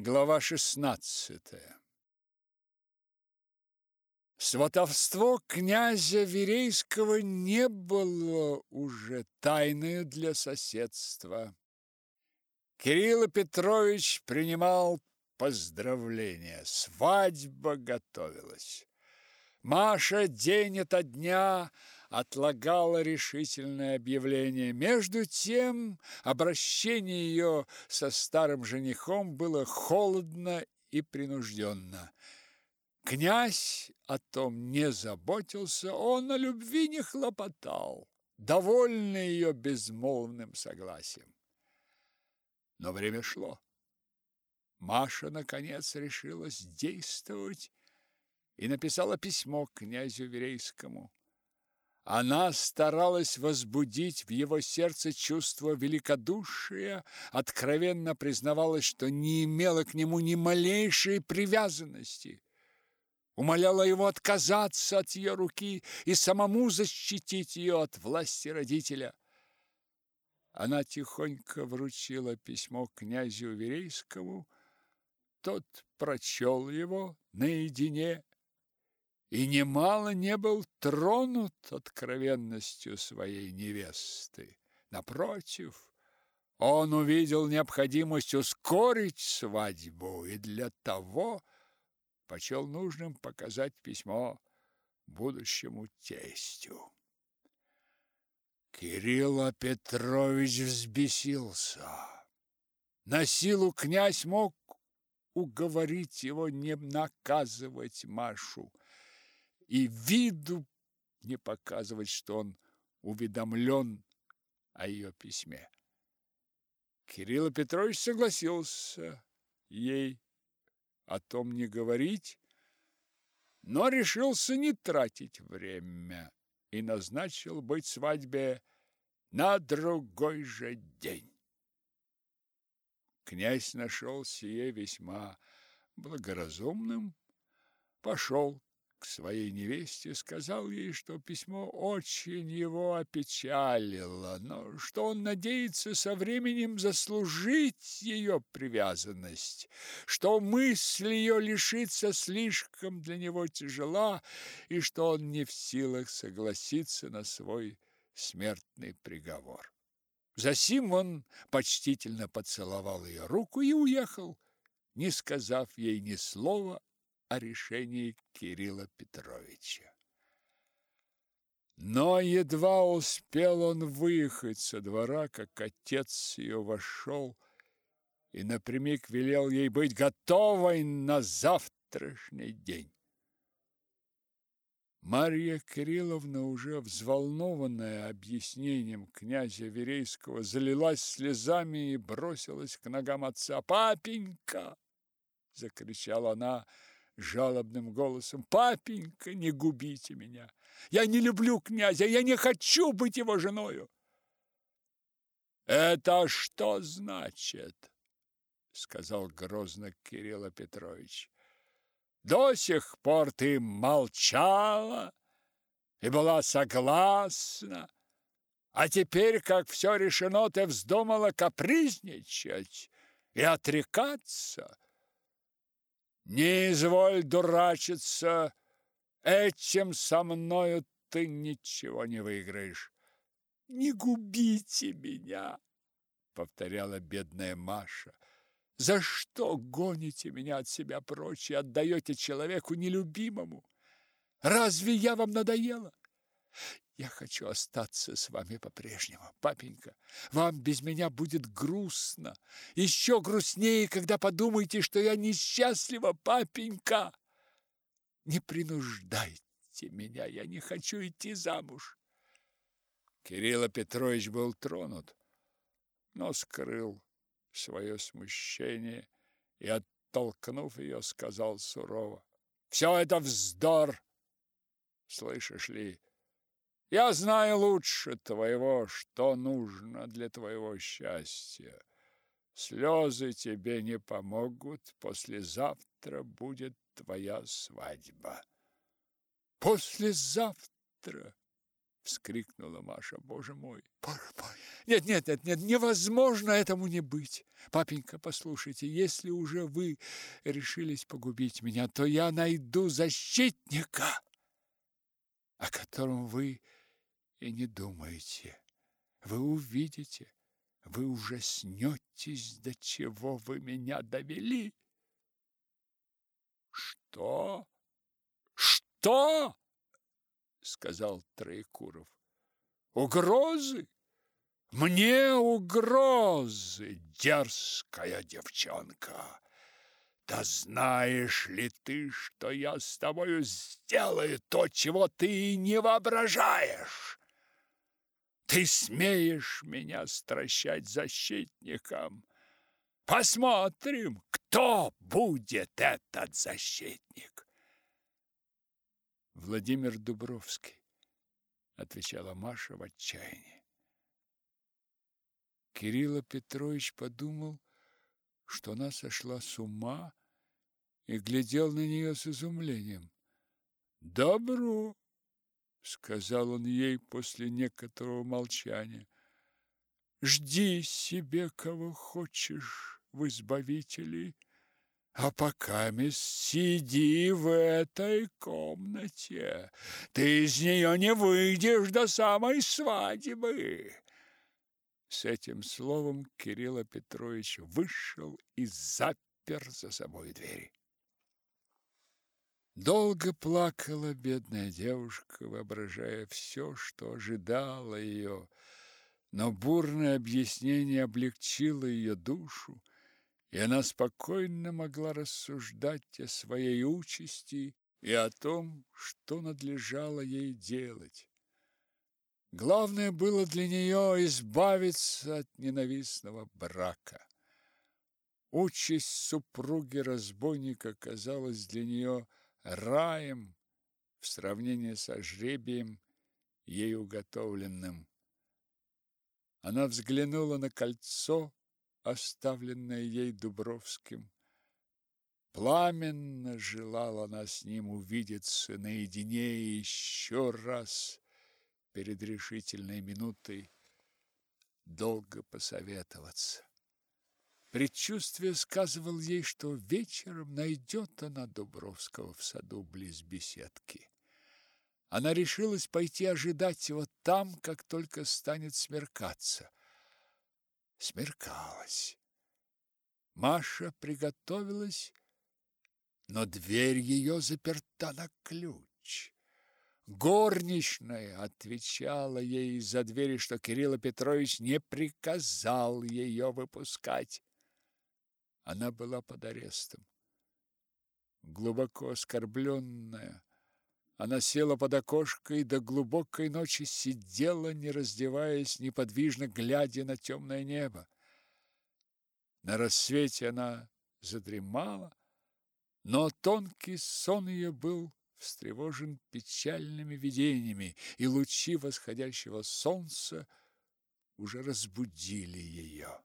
Глава шестнадцатая. Сватовство князя Верейского не было уже тайною для соседства. Кирилл Петрович принимал поздравления. Свадьба готовилась. Маша день ото дня отлагала решительное объявление. Между тем, обращение ее со старым женихом было холодно и принужденно. Князь о том не заботился, он о любви не хлопотал, довольный ее безмолвным согласием. Но время шло. Маша, наконец, решилась действовать и написала письмо князю Верейскому. Она старалась возбудить в его сердце чувство великодушия, откровенно признавалась, что не имела к нему ни малейшей привязанности, умоляла его отказаться от ее руки и самому защитить ее от власти родителя. Она тихонько вручила письмо князю Верейскому, тот прочел его наедине и немало не был тронут откровенностью своей невесты. Напротив, он увидел необходимость ускорить свадьбу и для того почел нужным показать письмо будущему тестю. Кирилл Петрович взбесился. На силу князь мог уговорить его не наказывать Машу и виду не показывать, что он уведомлен о ее письме. Кирилл Петрович согласился ей о том не говорить, но решился не тратить время и назначил быть свадьбе на другой же день. Князь нашел сие весьма благоразумным, пошел к своей невесте, сказал ей, что письмо очень его опечалило, но что он надеется со временем заслужить ее привязанность, что мысль ее лишиться слишком для него тяжела, и что он не в силах согласиться на свой смертный приговор. Засим он почтительно поцеловал ее руку и уехал, не сказав ей ни слова о решении Кирилла Петровича. Но едва успел он выехать со двора, как отец ее вошел и напрямик велел ей быть готовой на завтрашний день. Марья Кирилловна, уже взволнованная объяснением князя Верейского, залилась слезами и бросилась к ногам отца. «Папенька!» – закричала она – жалобным голосом. «Папенька, не губите меня! Я не люблю князя, я не хочу быть его женою!» «Это что значит?» — сказал грозно Кирилл Петрович. «До сих пор ты молчала и была согласна, а теперь, как все решено, ты вздумала капризничать и отрекаться». Не изволь дурачиться, этим со мною ты ничего не выиграешь. Не губите меня, повторяла бедная Маша. За что гоните меня от себя прочь и отдаете человеку нелюбимому? Разве я вам надоела? Я хочу остаться с вами по-прежнему. Папенька, вам без меня будет грустно. Еще грустнее, когда подумаете, что я несчастлива, папенька. Не принуждайте меня, я не хочу идти замуж. Кирилл Петрович был тронут, но скрыл свое смущение и, оттолкнув ее, сказал сурово. «Все это вздор! Слышишь ли, я знаю лучше твоего, что нужно для твоего счастья. Слезы тебе не помогут, послезавтра будет твоя свадьба. Послезавтра, вскрикнула Маша. Боже мой, боже мой. Нет, нет, нет, нет, невозможно этому не быть. Папенька, послушайте, если уже вы решились погубить меня, то я найду защитника, о котором вы и не думаете. Вы увидите, вы ужаснетесь, до чего вы меня довели. Что? Что? сказал Троекуров. Угрозы? Мне угрозы, дерзкая девчонка. Да знаешь ли ты, что я с тобою сделаю то, чего ты не воображаешь? Ты смеешь меня стращать защитником? Посмотрим, кто будет этот защитник. Владимир Дубровский, отвечала Маша в отчаянии. Кирилл Петрович подумал, что она сошла с ума и глядел на нее с изумлением. «Добро!» — сказал он ей после некоторого молчания. «Жди себе, кого хочешь в избавителей». А пока сиди в этой комнате. Ты из нее не выйдешь до самой свадьбы. С этим словом Кирилл Петрович вышел и запер за собой двери. Долго плакала бедная девушка, воображая все, что ожидало ее, но бурное объяснение облегчило ее душу, и она спокойно могла рассуждать о своей участи и о том, что надлежало ей делать. Главное было для нее избавиться от ненавистного брака. Участь супруги разбойника казалась для нее раем в сравнении со жребием, ей уготовленным. Она взглянула на кольцо, оставленное ей Дубровским. Пламенно желала она с ним увидеться наедине еще раз перед решительной минутой долго посоветоваться. Предчувствие сказывал ей, что вечером найдет она Дубровского в саду близ беседки. Она решилась пойти ожидать его там, как только станет смеркаться. Смеркалось. Маша приготовилась, но дверь ее заперта на ключ. Горничная отвечала ей из-за двери, что Кирилл Петрович не приказал ее выпускать. Она была под арестом. Глубоко оскорбленная, она села под окошко и до глубокой ночи сидела, не раздеваясь, неподвижно глядя на темное небо. На рассвете она задремала, но тонкий сон ее был встревожен печальными видениями, и лучи восходящего солнца уже разбудили ее.